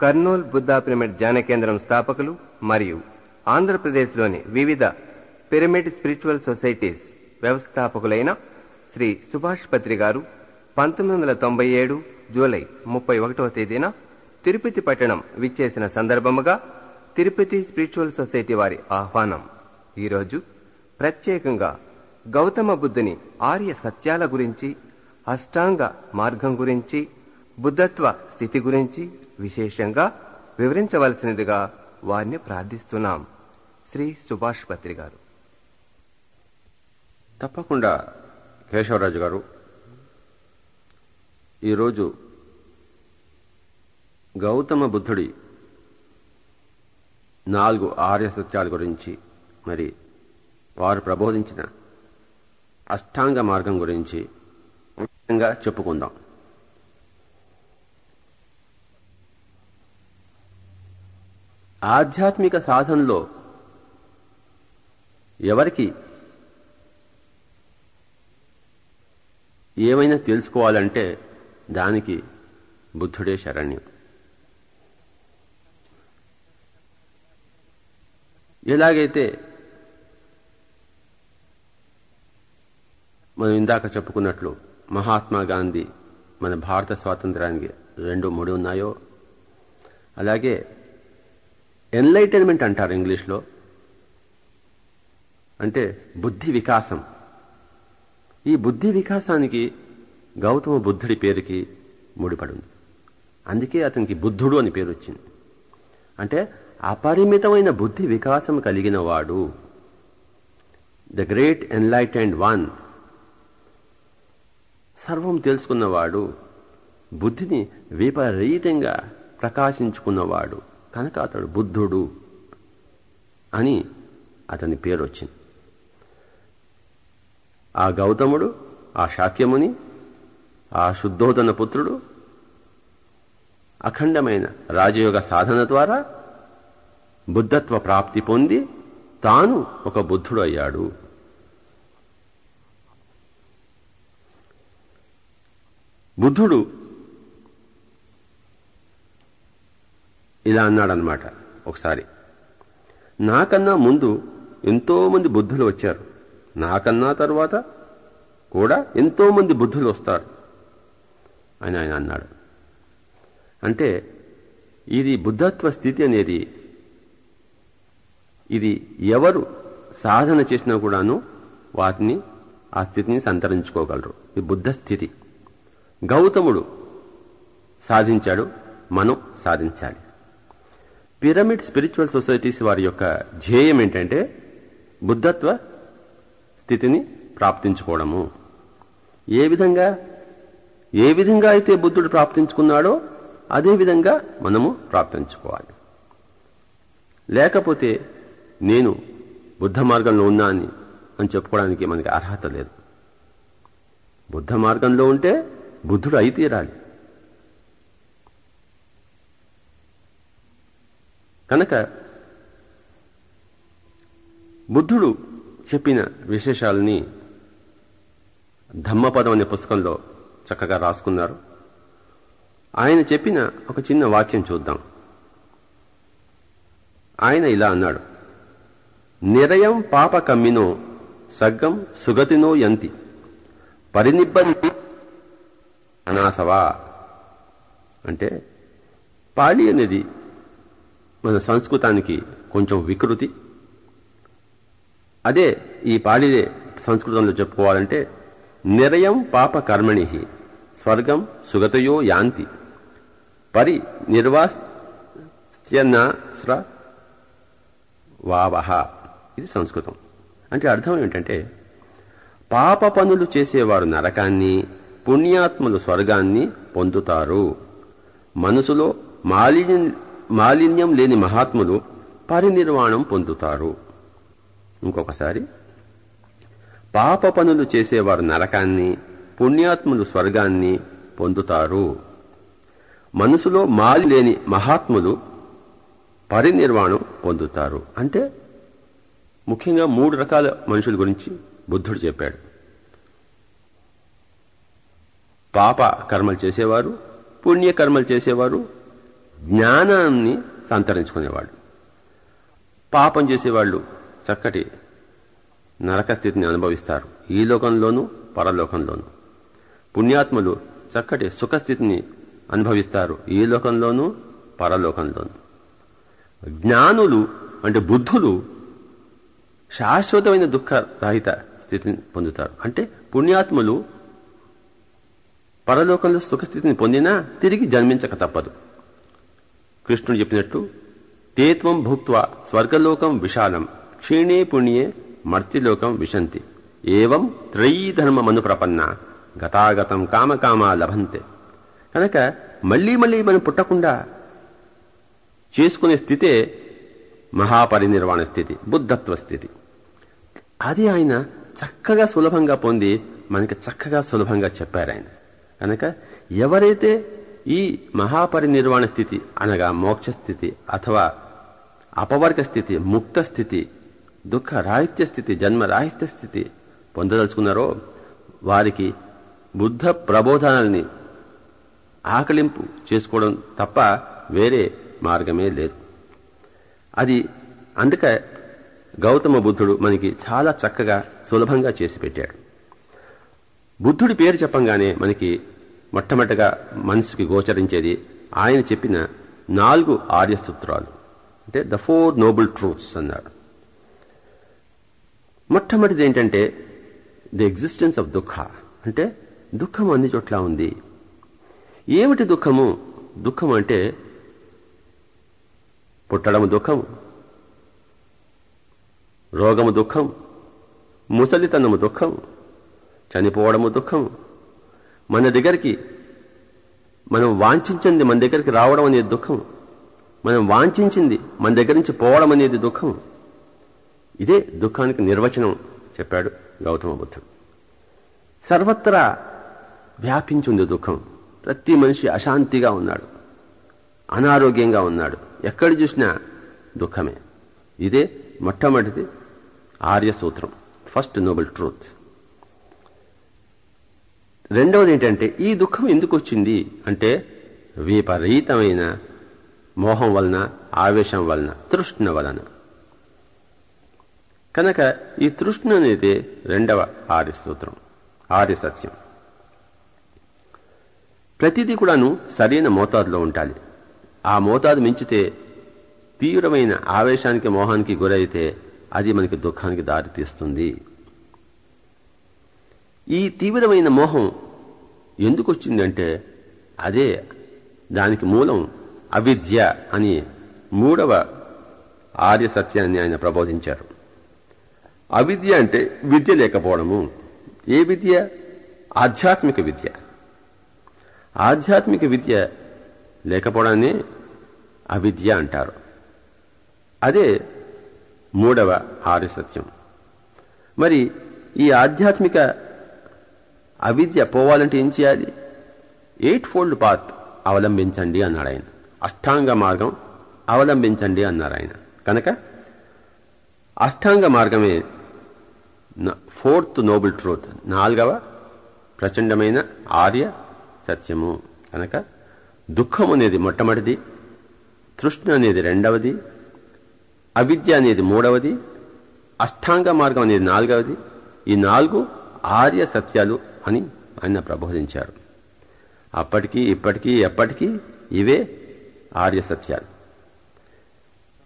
Kurnool Buddha pyramid ధ్యాన కేంద్రం స్థాపకులు మరియు ఆంధ్రప్రదేశ్లోని వివిధ పిరమిడ్ స్పిరిచువల్ సొసైటీస్ వ్యవస్థాపకులైన శ్రీ సుభాష్ పత్రి గారు పంతొమ్మిది వందల తొంభై ఏడు జూలై ముప్పై ఒకటవ తేదీన తిరుపతి పట్టణం విచ్చేసిన సందర్భముగా తిరుపతి స్పిరిచువల్ సొసైటీ వారి ఆహ్వానం. ఈరోజు ప్రత్యేకంగా గౌతమ బుద్ధుని ఆర్య సత్యాల గురించి అష్టాంగ మార్గం గురించి బుద్ధత్వ స్థితి గురించి విశేషంగా వివరించవలసినదిగా వారిని ప్రార్థిస్తున్నాం. శ్రీ సుభాష్ పత్రి గారు. తప్పకుండా కేశవరాజు గారు. ఈరోజు గౌతమ బుద్ధుడి నాలుగు ఆర్య సత్యాల గురించి మరి వారు ప్రబోధించిన అష్టాంగ మార్గం గురించి ముఖ్యంగా చెప్పుకుందాం. ఆధ్యాత్మిక సాధనలో ఎవరికి ఏమైనా తెలుసుకోవాలంటే దానికి బుద్ధుడే శరణ్యం. ఎలాగైతే మనం ఇందాక చెప్పుకున్నట్లు మహాత్మా గాంధీ మన భారత స్వాతంత్రానికి రెండు మూడు ఉన్నాయో అలాగే ఎన్లైటైన్మెంట్ అంటారు ఇంగ్లీష్లో. అంటే బుద్ధి వికాసం. ఈ బుద్ధి వికాసానికి గౌతమ బుద్ధుడి పేరుకి ముడిపడింది. అందుకే అతనికి బుద్ధుడు అని పేరు వచ్చింది అంటే అపరిమితమైన బుద్ధి వికాసం కలిగిన వాడు ద గ్రేట్ ఎన్లైటెండ్ వన్. సర్వం తెలుసుకున్నవాడు. బుద్ధిని విపరీతంగా ప్రకాశించుకున్నవాడు. కనుక అతడు బుద్ధుడు అని అతని పేరు వచ్చింది ఆ గౌతముడు ఆ శాక్యముని ఆ శుద్ధోదన పుత్రుడు అఖండమైన రాజయోగ సాధన ద్వారా బుద్ధత్వ ప్రాప్తి పొంది తాను ఒక బుద్ధుడు అయ్యాడు. బుద్ధుడు ఇలా అన్నాడనమాట ఒకసారి. నాకన్నా ముందు ఎంతోమంది బుద్ధులు వచ్చారు. నాకన్నా తర్వాత కూడా ఎంతోమంది బుద్ధులు వస్తారు అని ఆయన అన్నాడు. అంటే ఇది బుద్ధత్వ స్థితి అనేది. ఇది ఎవరు సాధన చేసినా కూడాను వాటిని ఆ స్థితిని సంతరించుకోగలరు. ఇది బుద్ధ స్థితి. గౌతముడు సాధించాడు మనం సాధించాలి. పిరమిడ్ స్పిరిచువల్ సొసైటీస్ వారి యొక్క ధ్యేయం ఏంటంటే బుద్ధత్వ స్థితిని ప్రాప్తించుకోవడము. ఏ విధంగా ఏ విధంగా అయితే బుద్ధుడు ప్రాప్తించుకున్నాడో అదే విధంగా మనము ప్రాప్తించుకోవాలి. లేకపోతే నేను బుద్ధ మార్గంలో ఉన్నా అని చెప్పుకోవడానికి మనకి అర్హత లేదు. బుద్ధ మార్గంలో ఉంటే బుద్ధుడు అయి తీరాలి. కనుక బుద్ధుడు చెప్పిన విశేషాలని ధమ్మపదం అనే పుస్తకంలో చక్కగా రాసుకున్నారు. ఆయన చెప్పిన ఒక చిన్న వాక్యం చూద్దాం. ఆయన ఇలా అన్నాడు నిరయం పాప కమ్మినో సగ్గం సుగతినో యంతి పరినిబ్బంది అనాసవా అంటే పాళి అనేది మన సంస్కృతానికి కొంచెం వికృతి. అదే ఈ పాడిదే సంస్కృతంలో చెప్పుకోవాలంటే నిరయం పాప కర్మణి స్వర్గం సుగతయో యాంతి పరి నిర్వాస్త్యనాస్ర వావహ. ఇది సంస్కృతం. అంటే అర్థం ఏంటంటే పాప పనులు చేసేవారు నరకాన్ని పుణ్యాత్మలు స్వర్గాన్ని పొందుతారు. మనసులో మాలిన్యం మాలిన్యం లేని మహాత్ములు పరినిర్వాణం పొందుతారు. ఇంకొకసారి. పాప పనులు చేసేవారు నరకాన్ని పుణ్యాత్ములు స్వర్గాన్ని పొందుతారు. మనసులో మాలి లేని మహాత్ములు పరినిర్వాణం పొందుతారు. అంటే ముఖ్యంగా మూడు రకాల మనుషుల గురించి బుద్ధుడు చెప్పాడు. పాప కర్మలు చేసేవారు పుణ్యకర్మలు చేసేవారు జ్ఞానాన్ని సంతరించుకునేవాళ్ళు. పాపం చేసేవాళ్ళు చక్కటి నరక స్థితిని అనుభవిస్తారు. ఈ లోకంలోనూ పరలోకంలోనూ. పుణ్యాత్ములు చక్కటి సుఖస్థితిని అనుభవిస్తారు. ఈ లోకంలోనూ పరలోకంలోనూ. జ్ఞానులు అంటే బుద్ధులు శాశ్వతమైన దుఃఖరహిత స్థితిని పొందుతారు. అంటే పుణ్యాత్ములు పరలోకంలో సుఖస్థితిని పొందినా తిరిగి జన్మించక తప్పదు. కృష్ణుడు చెప్పినట్టు తేత్వం భుక్త్వా స్వర్గలోకం విశాలం క్షీణే పుణ్యే మర్త్యలోకం విశంతి. ఏవం త్రయీ ధర్మమను ప్రపన్న గతాగతం కామకామా లభంతే. కనుక మళ్ళీ మళ్ళీ మనం పుట్టకుండా చేసుకునే స్థితే మహాపరినిర్వాణ స్థితి బుద్ధత్వ స్థితి. అది ఆయన చక్కగా సులభంగా పొంది మనకి చక్కగా సులభంగా చెప్పారు ఆయన కనుక ఎవరైతే ఈ మహాపరినిర్వాణ స్థితి అనగా మోక్ష స్థితి అథవా అపవర్గ స్థితి ముక్త స్థితి దుఃఖ రాహిత్య స్థితి జన్మ రాహిత్య స్థితి పొందదలుచుకున్నారో వారికి బుద్ధ ప్రబోధనల్ని ఆకలింపు చేసుకోవడం తప్ప వేరే మార్గమే లేదు. అది అందుకే గౌతమ బుద్ధుడు మనకి చాలా చక్కగా సులభంగా చేసి పెట్టాడు. బుద్ధుడి పేరు చెప్పంగానే మనకి మొట్టమొదటిగా మనసుకి గోచరించేది ఆయన చెప్పిన నాలుగు ఆర్య సూత్రాలు అంటే ద ఫోర్ నోబుల్ ట్రూత్స్ అన్నారు. మొట్టమొదటిది ఏంటంటే ది ఎగ్జిస్టెన్స్ ఆఫ్ దుఃఖ. అంటే దుఃఖం అన్ని చోట్ల ఉంది. ఏమిటి దుఃఖము? దుఃఖం అంటే పుట్టడము దుఃఖం రోగము దుఃఖం ముసలితనము దుఃఖం చనిపోవడము దుఃఖం మన దగ్గరికి మనం వాంఛించింది మన దగ్గరికి రావడం అనేది దుఃఖం. మనం వాంఛించింది మన దగ్గర నుంచి పోవడం అనేది దుఃఖం. ఇదే దుఃఖానికి నిర్వచనం చెప్పాడు గౌతమ బుద్ధుడు. సర్వత్రా వ్యాపించింది దుఃఖం. ప్రతి మనిషి అశాంతిగా ఉన్నాడు. అనారోగ్యంగా ఉన్నాడు. ఎక్కడ చూసినా దుఃఖమే. ఇదే మొట్టమొదటిది ఆర్య సూత్రం ఫస్ట్ నోబెల్ ట్రూత్. రెండవది ఏంటంటే ఈ దుఃఖం ఎందుకు వచ్చింది అంటే విపరీతమైన మోహం వలన ఆవేశం వలన తృష్ణ వలన. కనుక ఈ తృష్ణ అనేది రెండవ ఆర్య సూత్రం ఆర్య సత్యం. ప్రతిదీ కూడాను సరైన మోతాదులో ఉండాలి. ఆ మోతాదు మించితే తీవ్రమైన ఆవేశానికి మోహానికి గురైతే అది మనకి దుఃఖానికి దారితీస్తుంది. ఈ తీవ్రమైన మోహం ఎందుకు వచ్చిందంటే అదే దానికి మూలం అవిద్య అని మూడవ ఆర్య సత్యాన్ని ఆయన ప్రబోధించారు. అవిద్య అంటే విద్య లేకపోవడము. ఏ విద్య? ఆధ్యాత్మిక విద్య. ఆధ్యాత్మిక విద్య లేకపోవడాన్ని అవిద్య అంటారు. అదే మూడవ ఆర్య సత్యం. మరి ఈ ఆధ్యాత్మిక అవిద్య పోవాలంటే ఏం చేయాలి? ఎయిట్ ఫోల్డ్ పాత్ అవలంబించండి అన్నాడు ఆయన. అష్టాంగ మార్గం అవలంబించండి అన్నారు ఆయన. కనుక అష్టాంగ మార్గమే ఫోర్త్ నోబుల్ ట్రూత్ నాలుగవ ప్రచండమైన ఆర్య సత్యము. కనుక దుఃఖం అనేది మొట్టమొదటిది తృష్ణ అనేది రెండవది అవిద్య అనేది మూడవది అష్టాంగ మార్గం అనేది నాలుగవది. ఈ నాలుగు ఆర్య సత్యాలు అని ఆయన ప్రబోధించారు. అప్పటికీ ఇప్పటికీ ఎప్పటికీ ఇవే ఆర్య సత్యాలు.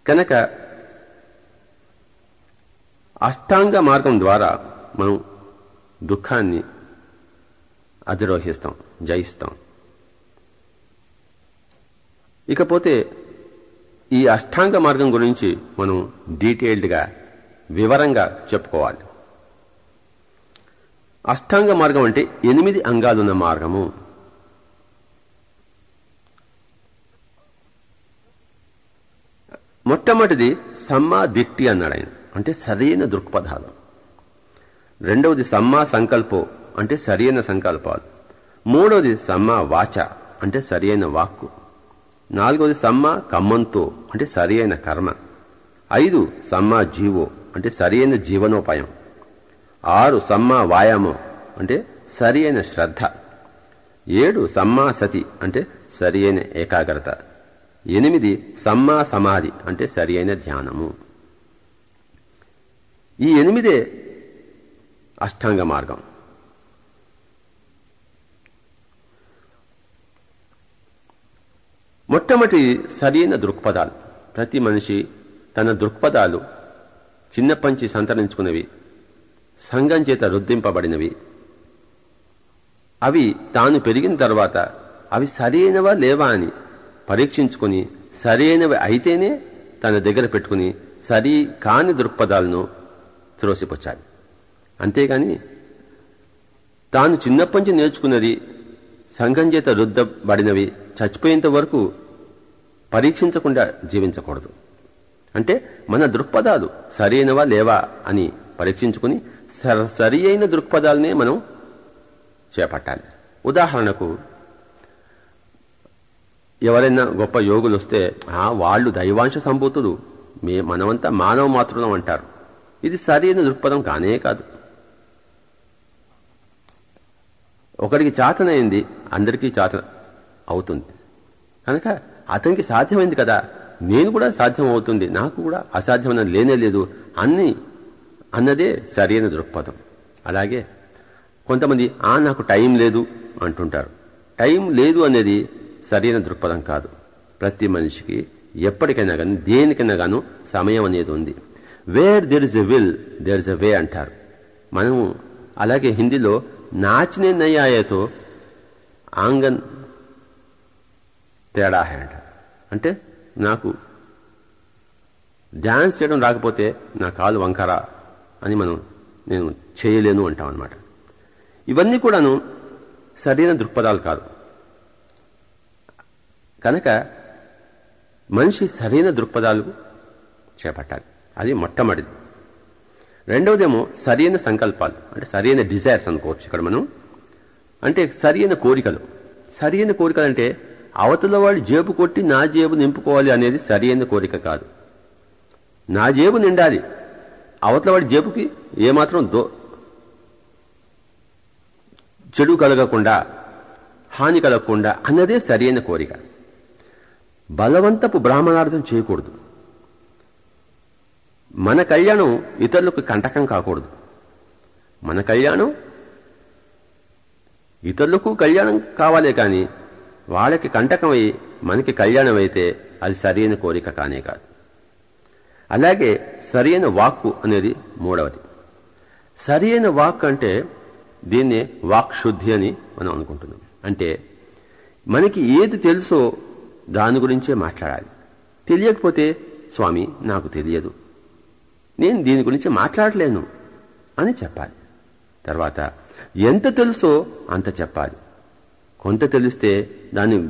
కనుక అష్టాంగ మార్గం ద్వారా మనం దుఃఖాన్ని అధిరోహిస్తాం జయిస్తాం. ఇకపోతే ఈ అష్టాంగ మార్గం గురించి మనం డీటెయిల్డ్గా వివరంగా చెప్పుకోవాలి. అష్టాంగ మార్గం అంటే ఎనిమిది అంగాలున్న మార్గము. మొట్టమొదటిది సమ్మా దిట్టి అన్నాడు ఆయన. అంటే సరైన దృక్పథాలు. రెండవది సమ్మా సంకల్పో అంటే సరైన సంకల్పాలు. మూడవది సమ్మా వాచ అంటే సరియైన వాక్కు. నాలుగవది సమ్మా కమ్మంతో అంటే సరియైన కర్మ. ఐదు సమ్మా జీవో అంటే సరియైన జీవనోపాయం. ఆరు సమ్మా వాయామం అంటే సరి అయిన శ్రద్ధ. ఏడు సమ్మా సతి అంటే సరి అయిన ఏకాగ్రత. ఎనిమిది సమ్మా సమాధి అంటే సరి అయిన ధ్యానము. ఈ ఎనిమిదే అష్టాంగ మార్గం. మొట్టమొదటి సరైన దృక్పథాలు. ప్రతి మనిషి తన దృక్పథాలు చిన్నప్పటి నుంచి సంతరించుకున్నవి సంఘం చేత రుద్దింపబడినవి. అవి తాను పెరిగిన తర్వాత అవి సరైనవా లేవా అని పరీక్షించుకుని సరైనవి అయితేనే తన దగ్గర పెట్టుకుని సరి కాని దృక్పథాలను త్రోసిపుచ్చాలి అంతేగాని తాను చిన్నప్పటి నుంచి నేర్చుకున్నది సంఘం చేత రుద్దబడినవి చచ్చిపోయేంత వరకు పరీక్షించకుండా జీవించకూడదు. అంటే మన దృక్పథాలు సరైనవా లేవా అని పరీక్షించుకుని సరి అయిన దృక్పథాలనే మనం చేపట్టాలి. ఉదాహరణకు ఎవరైనా గొప్ప యోగులు వస్తే ఆ వాళ్ళు దైవాంశ సంభూతులు మే మనమంతా మానవ మాతృలం అంటారు. ఇది సరైన దృక్పథం కానే కాదు. ఒకడికి చాతనైంది అందరికీ చాతన అవుతుంది. కనుక అతనికి సాధ్యమైంది కదా నేను కూడా సాధ్యం అవుతుంది నాకు కూడా అసాధ్యమైన లేనే లేదు అన్నీ అన్నదే సరైన దృక్పథం. అలాగే కొంతమంది ఆ నాకు టైం లేదు అంటుంటారు. టైం లేదు అనేది సరైన దృక్పథం కాదు. ప్రతి మనిషికి ఎప్పటికైనా కానీ దేనికైనా గాను సమయం అనేది ఉంది. Where there is a will there is a way అంటారు. మనము అలాగే హిందీలో నాచనే నయ్యాయతో ఆంగన్ తేడా అంటారు. అంటే నాకు డ్యాన్స్ చేయడం రాకపోతే నా కాలు వంకరా అని మనం నేను చేయలేను అంటాం అనమాట ఇవన్నీ కూడాను సరైన దృక్పథాలు కాదు. కనుక మనిషి సరైన దృక్పథాలు చేపట్టాలి. అది మొట్టమొదటిది. రెండవదేమో సరైన సంకల్పాలు అంటే సరైన డిజైర్స్ అనుకోవచ్చు ఇక్కడ మనం. అంటే సరైన కోరికలు. సరైన కోరికలు అంటే అవతల వాడు జేబు కొట్టి నా జేబు నింపుకోవాలి అనేది సరైన కోరిక కాదు. నా జేబు నిండాలి. అవతల వాడి జేబుకి ఏమాత్రం దో చెడు కలగకుండా హాని కలగకుండా అన్నదే సరైన కోరిక. బలవంతపు బ్రాహ్మణార్థం చేయకూడదు. మన కళ్యాణం ఇతరులకు కంటకం కాకూడదు. మన కళ్యాణం ఇతరులకు కళ్యాణం కావాలే కానీ వాళ్ళకి కంటకమై మనకి కళ్యాణం అయితే అది సరైన కోరిక కానే కాదు. అలాగే సరైన వాక్కు అనేది మూడవది. సరైన వాక్ అంటే దీన్ని వాక్ శుద్ధి అని మనం అనుకుంటున్నాం. అంటే మనకి ఏది తెలుసో దాని గురించే మాట్లాడాలి. తెలియకపోతే స్వామి నాకు తెలియదు. నేను దీని గురించి మాట్లాడలేను అని చెప్పాలి. తర్వాత ఎంత తెలుసో అంత చెప్పాలి. కొంత తెలిస్తే దాన్ని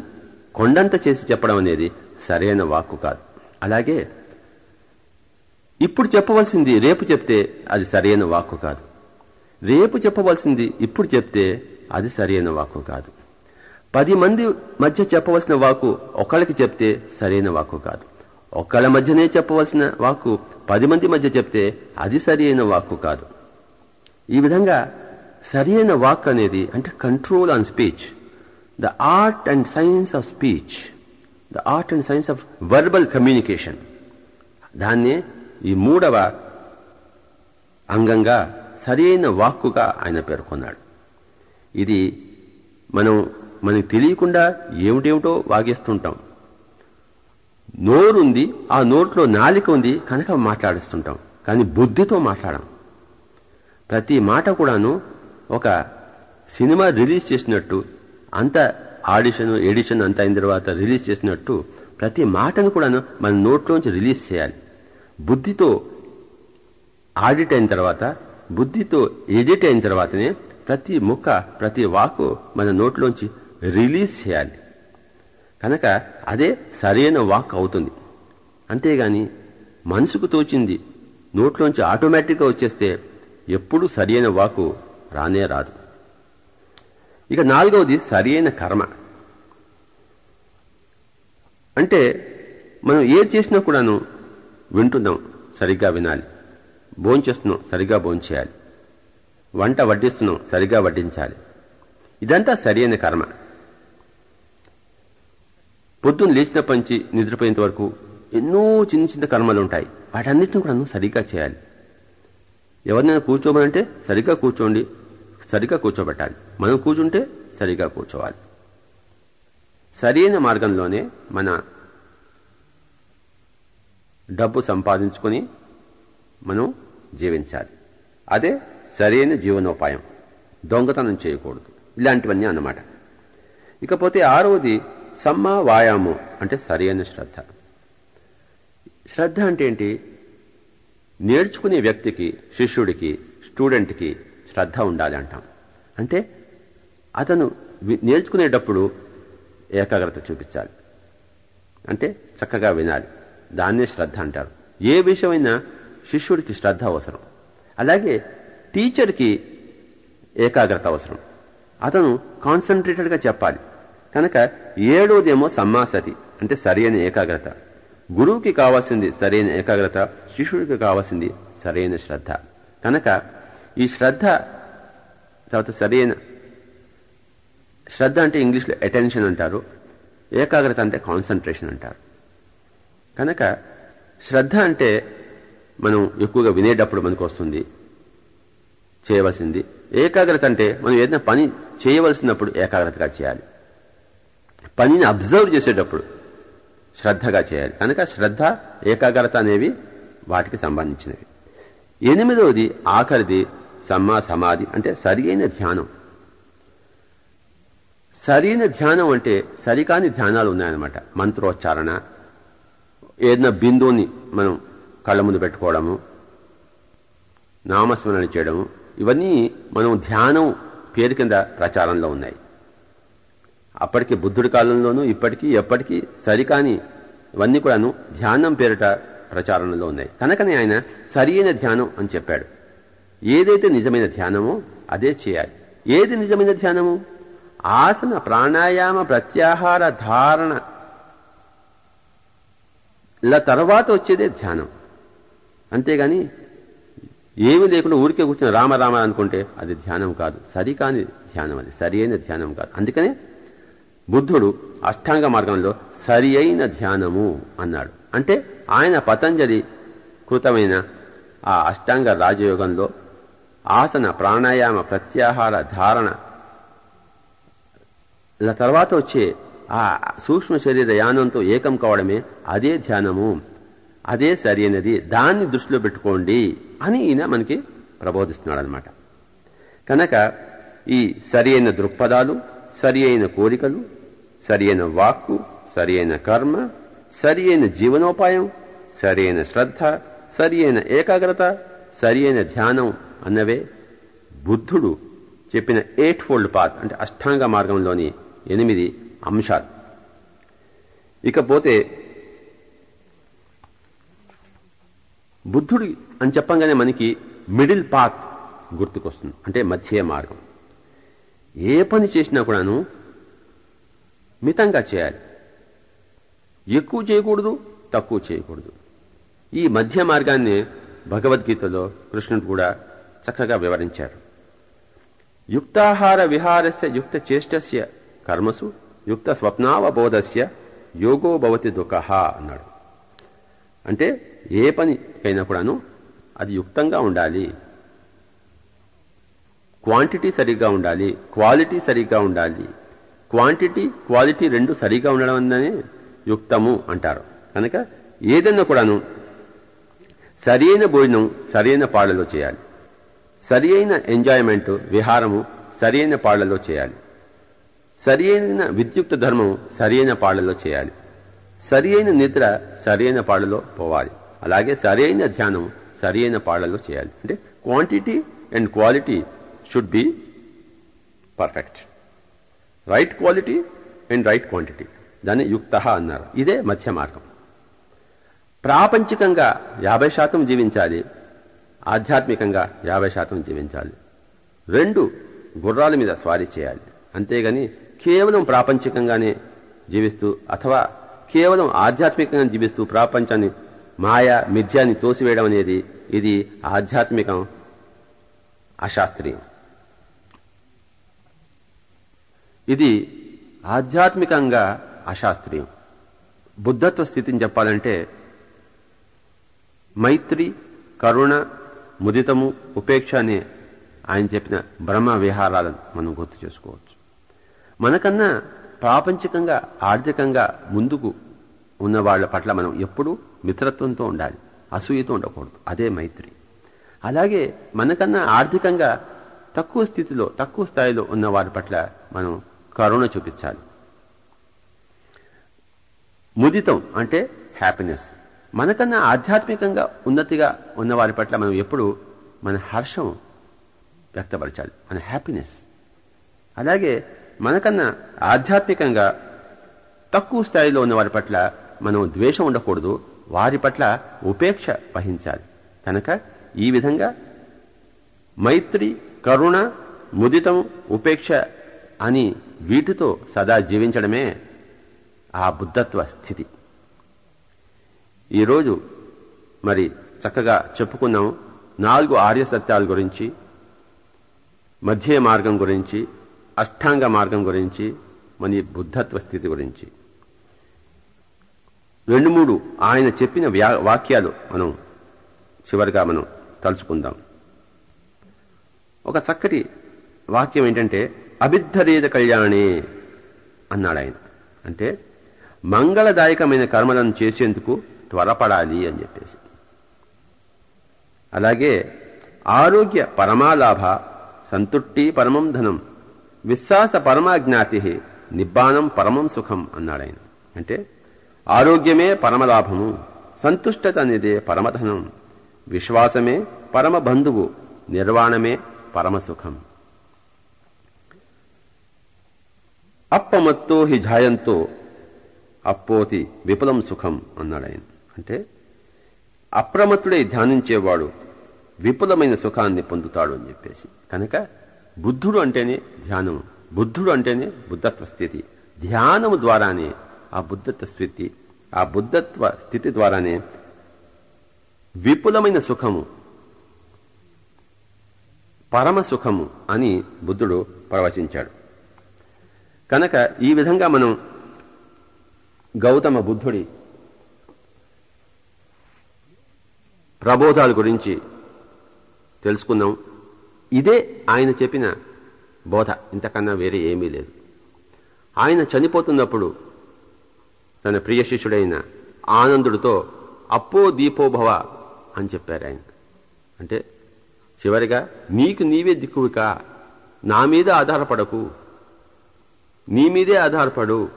కొండంత చేసి చెప్పడం అనేది సరైన వాక్కు కాదు. అలాగే ఇప్పుడు చెప్పవలసింది రేపు చెప్తే అది సరైన వాక్కు కాదు. రేపు చెప్పవలసింది ఇప్పుడు చెప్తే అది సరైన వాక్కు కాదు. పది మంది మధ్య చెప్పవలసిన వాకు ఒకళ్ళకి చెప్తే సరైన వాక్కు కాదు. ఒకళ్ళ మధ్యనే చెప్పవలసిన వాక్కు పది మంది మధ్య చెప్తే అది సరైన వాక్కు కాదు. ఈ విధంగా సరైన వాక్ అనేది అంటే control on speech the art and science of speech the art and science of verbal communication దాన్నే ఈ మూడవ అంగంగా సరైన వాక్కుగా ఆయన పేర్కొన్నాడు. ఇది మనం మనకి తెలియకుండా ఏమిటేమిటో వాగేస్తుంటాం. నోరుంది ఆ నోట్లో నాలిక ఉంది కనుక మాట్లాడిస్తుంటాం. కానీ బుద్ధితో మాట్లాడాం. ప్రతి మాట కూడాను ఒక సినిమా రిలీజ్ చేసినట్టు అంత ఆడిషన్ ఎడిషన్ అంత అయిన తర్వాత రిలీజ్ చేసినట్టు ప్రతి మాటను కూడాను మన నోట్లోంచి రిలీజ్ చేయాలి. బుద్ధితో ఆడిట్ అయిన తర్వాత బుద్ధితో ఎడిట్ అయిన తర్వాతనే ప్రతి ముక్క ప్రతి వాకు మన నోట్లోంచి రిలీజ్ చేయాలి. కనుక అదే సరైన వాక్ అవుతుంది. అంతేగాని మనసుకు తోచింది నోట్లోంచి ఆటోమేటిక్గా వచ్చేస్తే ఎప్పుడు సరైన వాకు రానే రాదు. ఇక నాలుగవది సరైన కర్మ. అంటే మనం ఏది చేసినా కూడాను వింటున్నాం సరిగ్గా వినాలి. భోంచేస్తున్నాం సరిగ్గా భోంచేయాలి. వంట వడ్డిస్తున్నాం సరిగ్గా వడ్డించాలి. ఇదంతా సరైన కర్మ. పొద్దున్న లేచినప్పటి నుంచి నిద్రపోయేంత వరకు ఎన్నో చిన్న చిన్న కర్మలు ఉంటాయి వాటన్నిటిని కూడా సరిగ్గా చేయాలి. ఎవరినైనా కూర్చోమనంటే సరిగ్గా కూర్చోండి సరిగ్గా కూర్చోబెట్టాలి. మనం కూర్చుంటే సరిగ్గా కూర్చోవాలి. సరైన మార్గంలోనే మన డబ్బు సంపాదించుకొని మనం జీవించాలి. అదే సరైన జీవనోపాయం. దొంగతనం చేయకూడదు. ఇలాంటివన్నీ అన్నమాట. ఇకపోతే ఆరవది సమ్మ వాయాము అంటే సరైన శ్రద్ధ. శ్రద్ధ అంటే ఏంటి? నేర్చుకునే వ్యక్తికి శిష్యుడికి స్టూడెంట్కి శ్రద్ధ ఉండాలి అంటాం. అంటే అతను నేర్చుకునేటప్పుడు ఏకాగ్రత చూపించాలి. అంటే చక్కగా వినాలి. దాన్నే శ్రద్ధ అంటారు. ఏ విషయమైనా శిష్యుడికి శ్రద్ధ అవసరం. అలాగే టీచర్కి ఏకాగ్రత అవసరం. అతను కాన్సన్ట్రేటెడ్గా చెప్పాలి. కనుక ఏడోదేమో సమ్మాసతి అంటే సరైన ఏకాగ్రత. గురువుకి కావాల్సింది సరైన ఏకాగ్రత శిష్యుడికి కావాల్సింది సరైన శ్రద్ధ. కనుక ఈ శ్రద్ధ తర్వాత సరైన శ్రద్ధ అంటే ఇంగ్లీష్లో అటెన్షన్ అంటారు. ఏకాగ్రత అంటే కాన్సన్ట్రేషన్ అంటారు. కనుక శ్రద్ధ అంటే మనం ఎక్కువగా వినేటప్పుడు మనకు వస్తుంది చేయవలసింది. ఏకాగ్రత అంటే మనం ఏదైనా పని చేయవలసినప్పుడు ఏకాగ్రతగా చేయాలి. పనిని అబ్జర్వ్ చేసేటప్పుడు శ్రద్ధగా చేయాలి. కనుక శ్రద్ధ ఏకాగ్రత అనేవి వాటికి సంబంధించినవి. ఎనిమిదవది ఆఖరిది సమ్మా సమాధి అంటే సరి అయిన ధ్యానం. సరైన ధ్యానం అంటే సరికాని ధ్యానాలు ఉన్నాయన్నమాట. మంత్రోచ్చారణ ఏదైనా బిందువుని మనం కళ్ళ ముందు పెట్టుకోవడము నామస్మరణ చేయడము ఇవన్నీ మనం ధ్యానం పేరు కింద ప్రచారంలో ఉన్నాయి. అప్పటికి బుద్ధుడి కాలంలోనూ ఇప్పటికీ ఎప్పటికీ సరికాని ఇవన్నీ కూడాను ధ్యానం పేరిట ప్రచారంలో ఉన్నాయి. కనుకనే ఆయన సరియైన ధ్యానం అని చెప్పాడు. ఏదైతే నిజమైన ధ్యానమో అదే చేయాలి. ఏది నిజమైన ధ్యానము? ఆసన ప్రాణాయామ ప్రత్యాహార ధారణ ఇలా తర్వాత వచ్చేదే ధ్యానం. అంతేగాని ఏమీ లేకుండా ఊరికే కూర్చొని రామ రామ అనుకుంటే అది ధ్యానం కాదు. సరికాని ధ్యానం అది సరి అయిన ధ్యానం కాదు. అందుకనే బుద్ధుడు అష్టాంగ మార్గంలో సరి అయిన ధ్యానము అన్నాడు. అంటే ఆయన పతంజలి కృతమైన ఆ అష్టాంగ రాజయోగంలో ఆసన ప్రాణాయామ ప్రత్యాహార ధారణ తర్వాత వచ్చే ఆ సూక్ష్మ శరీర యానంతో ఏకం కావడమే అదే ధ్యానము. అదే సరైనది. దాన్ని దృష్టిలో పెట్టుకోండి అని ఈయన మనకి ప్రబోధిస్తున్నాడు అనమాట కనుక ఈ సరి అయిన దృక్పథాలు సరి అయిన కోరికలు సరి అయిన వాక్కు సరి అయిన కర్మ సరి అయిన జీవనోపాయం సరి అయిన శ్రద్ధ సరి అయిన ఏకాగ్రత సరి అయిన ధ్యానం అన్నవే బుద్ధుడు చెప్పిన ఎయిట్ ఫోల్డ్ పాత్ అంటే అష్టాంగ మార్గంలోని ఎనిమిది అంశాలు. ఇకపోతే బుద్ధుడి అని చెప్పంగానే మనకి మిడిల్ పాత్ గుర్తుకొస్తుంది అంటే మధ్య మార్గం. ఏ పని చేసినా కూడాను మితంగా చేయాలి. ఎక్కువ చేయకూడదు తక్కువ చేయకూడదు. ఈ మధ్య మార్గాన్ని భగవద్గీతలో కృష్ణుడు కూడా చక్కగా వివరించారు. యుక్తాహార విహారస్య యుక్త చేష్టస్య కర్మసు యుక్త స్వప్నావబోధస్య యోగో భవతి దుఃఖ అన్నాడు. అంటే ఏ పని అయినా కూడాను అది యుక్తంగా ఉండాలి. క్వాంటిటీ సరిగ్గా ఉండాలి. క్వాలిటీ సరిగ్గా ఉండాలి. క్వాంటిటీ క్వాలిటీ రెండు సరిగ్గా ఉండడం అన్ననే యుక్తము అంటారు. కనుక ఏదన్నా కూడాను సరైన భోజనం సరైన పాళ్ళలో చేయాలి. సరి అయిన ఎంజాయ్మెంట్ విహారము సరైన పాళ్ళలో చేయాలి. సరి అయిన విద్యుక్త ధర్మం సరి అయిన చేయాలి. సరి అయిన నిద్ర సరి అయిన పోవాలి. అలాగే సరి అయిన ధ్యానం సరి అయిన చేయాలి. అంటే quantity and quality should be perfect right quality and right quantity దాన్ని యుక్త అన్నారు. ఇదే మధ్య మార్గం. ప్రాపంచికంగా యాభై శాతం జీవించాలి. ఆధ్యాత్మికంగా యాభై శాతం జీవించాలి. రెండు గుర్రాల మీద స్వారీ చేయాలి. అంతేగాని కేవలం ప్రాపంచికంగానే జీవిస్తూ అథవా కేవలం ఆధ్యాత్మికంగా జీవిస్తూ ప్రాపంచాన్ని మాయ మిథ్యాన్ని తోసివేయడం అనేది ఇది ఆధ్యాత్మికం అశాస్త్రీయం. ఇది ఆధ్యాత్మికంగా అశాస్త్రీయం. బుద్ధత్వ స్థితిని చెప్పాలంటే మైత్రి కరుణ ముదితము ఉపేక్ష అనే ఆయన చెప్పిన బ్రహ్మ విహారాలను మనం గుర్తు చేసుకోవచ్చు. మనకన్నా ప్రాపంచికంగా ఆర్థికంగా ముందుకు ఉన్న వాళ్ళ పట్ల మనం ఎప్పుడూ మిత్రత్వంతో ఉండాలి అసూయతో ఉండకూడదు అదే మైత్రి. అలాగే మనకన్నా ఆర్థికంగా తక్కువ స్థితిలో తక్కువ స్థాయిలో ఉన్న వారి పట్ల మనం కరుణ చూపించాలి. ముదితం అంటే హ్యాపీనెస్. మనకన్నా ఆధ్యాత్మికంగా ఉన్నతిగా ఉన్న వారి పట్ల మనం ఎప్పుడు మన హర్షం వ్యక్తపరచాలి మన హ్యాపీనెస్. అలాగే మనకన్నా ఆధ్యాత్మికంగా తక్కువ స్థాయిలో ఉన్న వారి పట్ల మనం ద్వేషం ఉండకూడదు. వారి పట్ల ఉపేక్ష వహించాలి. కనుక ఈ విధంగా మైత్రి కరుణ ముదితం ఉపేక్ష అని వీటితో సదా జీవించడమే ఆ బుద్ధత్వ స్థితి. ఈరోజు మరి చక్కగా చెప్పుకున్నాం నాలుగు ఆర్య సత్యాల గురించి మధ్య మార్గం గురించి అష్టాంగ మార్గం గురించి మన బుద్ధత్వ స్థితి గురించి. రెండు మూడు ఆయన చెప్పిన వ్యా- వాక్యాలు మనం చివరిగా మనం తలుచుకుందాం. ఒక చక్కటి వాక్యం ఏంటంటే అభిద్ధరేద కళ్యాణే అన్నాడు ఆయన. అంటే మంగళదాయకమైన కర్మలను చేసేందుకు త్వరపడాలి అని చెప్పేసి. అలాగే ఆరోగ్య పరమాలాభ సంతుష్టి పరమం ధనం విశ్వాస పరమాజ్ఞాతి నిబ్బానం పరమం సుఖం అన్నాడాయన అంటే ఆరోగ్యమే పరమలాభము సంతుష్టత అనేదే పరమధనం విశ్వాసమే పరమ బంధువు నిర్వాణమే పరమ సుఖం అప్పమత్తో హి జాయంతో అప్పోతి విపులం సుఖం అన్నాడాయన అంటే అప్రమత్తుడై ధ్యానించేవాడు విపులమైన సుఖాన్ని పొందుతాడు అని చెప్పేసి. కనుక బుద్ధుడు అంటేనే ధ్యానం బుద్ధుడు అంటేనే బుద్ధత్వ స్థితి. ధ్యానము ద్వారానే ఆ బుద్ధత్వ స్థితి ఆ బుద్ధత్వ స్థితి ద్వారానే విపులమైన సుఖము పరమ సుఖము అని బుద్ధుడు ప్రవచించాడు. కనుక ఈ విధంగా మనం గౌతమ బుద్ధుడి ప్రబోధాల గురించి తెలుసుకున్నాం ఇదే ఆయన చెప్పిన బోధ. ఇంతకన్నా వేరే ఏమీ లేదు. ఆయన చనిపోతున్నప్పుడు తన ప్రియ శిష్యుడైన ఆనందుడితో అప్పో దీపోభవ అని చెప్పారు ఆయన. అంటే చివరిగా నీకు నీవే దిక్కువిక నా మీద ఆధారపడకు నీ మీదే ఆధారపడు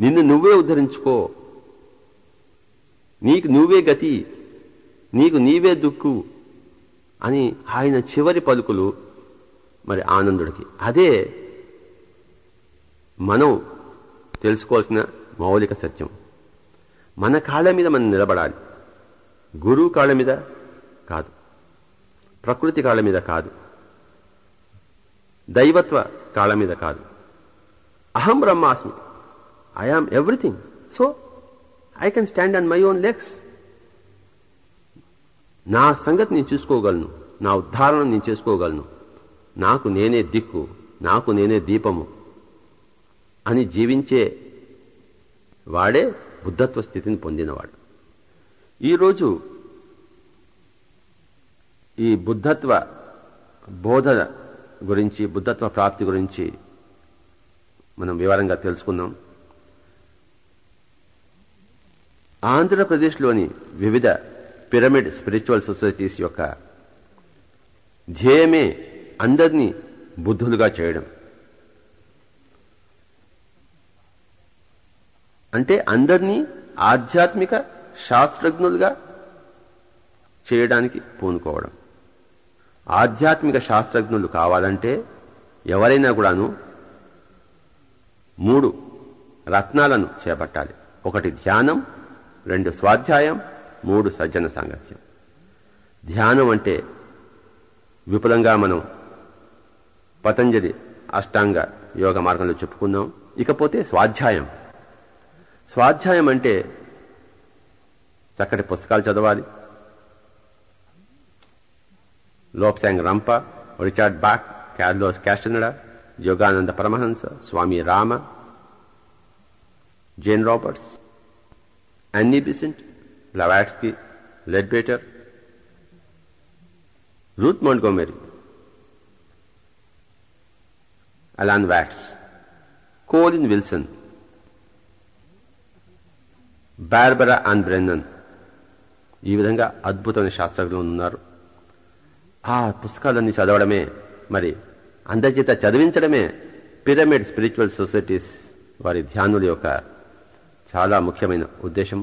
నిన్ను నువ్వే ఉద్ధరించుకో నీకు నువ్వే గతి నీకు నీవే దుక్కు అని ఆయన చివరి పలుకులు మరి ఆనందుడికి. అదే మనం తెలుసుకోవాల్సిన మౌలిక సత్యం. మన కాళ్ళ మీద మనం నిలబడాలి. గురువు కాళ్ళ మీద కాదు. ప్రకృతి కాళ్ళ మీద కాదు. దైవత్వ కాళ్ళ మీద కాదు. అహం బ్రహ్మాస్మి. I am everything so I can stand on my own legs నా సంగతి నేను చూసుకోగలను. నా ఉద్ధారణ నేను చేసుకోగలను. నాకు నేనే దిక్కు నాకు నేనే దీపము అని జీవించే వాడే బుద్ధత్వ స్థితిని పొందినవాడు. ఈరోజు ఈ బుద్ధత్వ బోధ గురించి బుద్ధత్వ ప్రాప్తి గురించి మనం వివరంగా తెలుసుకుందాం. ఆంధ్రప్రదేశ్లోని వివిధ పిరమిడ్ స్పిరిచువల్ సొసైటీస్ యొక్క ధ్యేయమే అందరినీ బుద్ధులుగా చేయడం. అంటే అందరినీ ఆధ్యాత్మిక శాస్త్రజ్ఞులుగా చేయడానికి పూనుకోవడం. ఆధ్యాత్మిక శాస్త్రజ్ఞులు కావాలంటే ఎవరైనా కూడాను మూడు రత్నాలను చేపట్టాలి. ఒకటి ధ్యానం రెండు స్వాధ్యాయం మూడు సజ్జన సాంగత్యం. ధ్యానం అంటే విపులంగా మనం పతంజలి అష్టాంగ యోగ మార్గంలో చెప్పుకుందాం. ఇకపోతే స్వాధ్యాయం. స్వాధ్యాయం అంటే చక్కటి పుస్తకాలు చదవాలి. Lobsang Rampa Richard Bach Carlos Castaneda Yogananda Paramahansa Swami Rama Jane Roberts Annie Besant Blavatsky Leadbeater Ruth Montgomery Alan Watts Colin Wilson Barbara Ann Brennan. ఈ విధంగా అద్భుతమైన శాస్త్రజ్ఞులు ఉన్నారు. ఆ పుస్తకాలన్నీ చదవడమే మరి అందరిచేత చదివించడమే పిరమిడ్ స్పిరిచువల్ సొసైటీస్ వారి ధ్యానుల యొక్క చాలా ముఖ్యమైన ఉద్దేశం.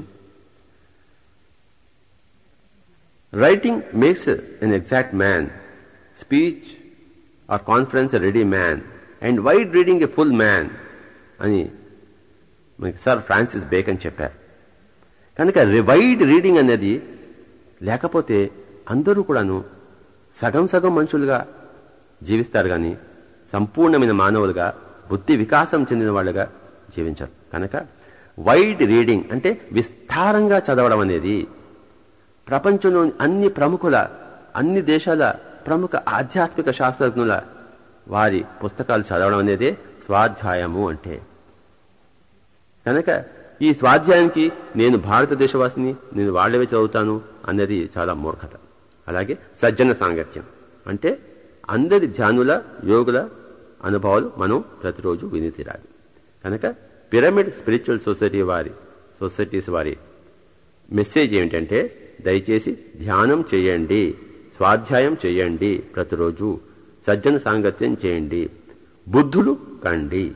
Writing makes an exact man speech or conference ready man and wide reading a full man అని మనకి సార్ ఫ్రాన్సిస్ బేకన్ చెప్పారు. కనుక వైడ్ రీడింగ్ అనేది లేకపోతే అందరూ కూడాను సగం సగం మనుషులుగా జీవిస్తారు కానీ సంపూర్ణమైన మానవులుగా బుద్ధి వికాసం చెందిన వాళ్ళుగా జీవించరు. కనుక వైడ్ రీడింగ్ అంటే విస్తారంగా చదవడం అనేది ప్రపంచంలోని అన్ని ప్రముఖుల అన్ని దేశాల ప్రముఖ ఆధ్యాత్మిక శాస్త్రజ్ఞుల వారి పుస్తకాలు చదవడం అనేదే స్వాధ్యాయము అంటే. కనుక ఈ స్వాధ్యాయానికి నేను భారతదేశవాసిని నేను వాళ్ళవే చదువుతాను అన్నది చాలా మూర్ఖత. అలాగే సజ్జన సాంగత్యం. అంటే అందరి ధ్యానుల యోగుల అనుభవాలు మనం ప్రతిరోజు విని తీరాలి. కనుక పిరమిడ్ స్పిరిచువల్ సొసైటీ వారి సొసైటీస్ వారి మెసేజ్ ఏమిటంటే దయచేసి ధ్యానం చేయండి స్వాధ్యాయం చేయండి ప్రతిరోజు సజ్జన సాంగత్యం చేయండి బుద్ధులు కండి.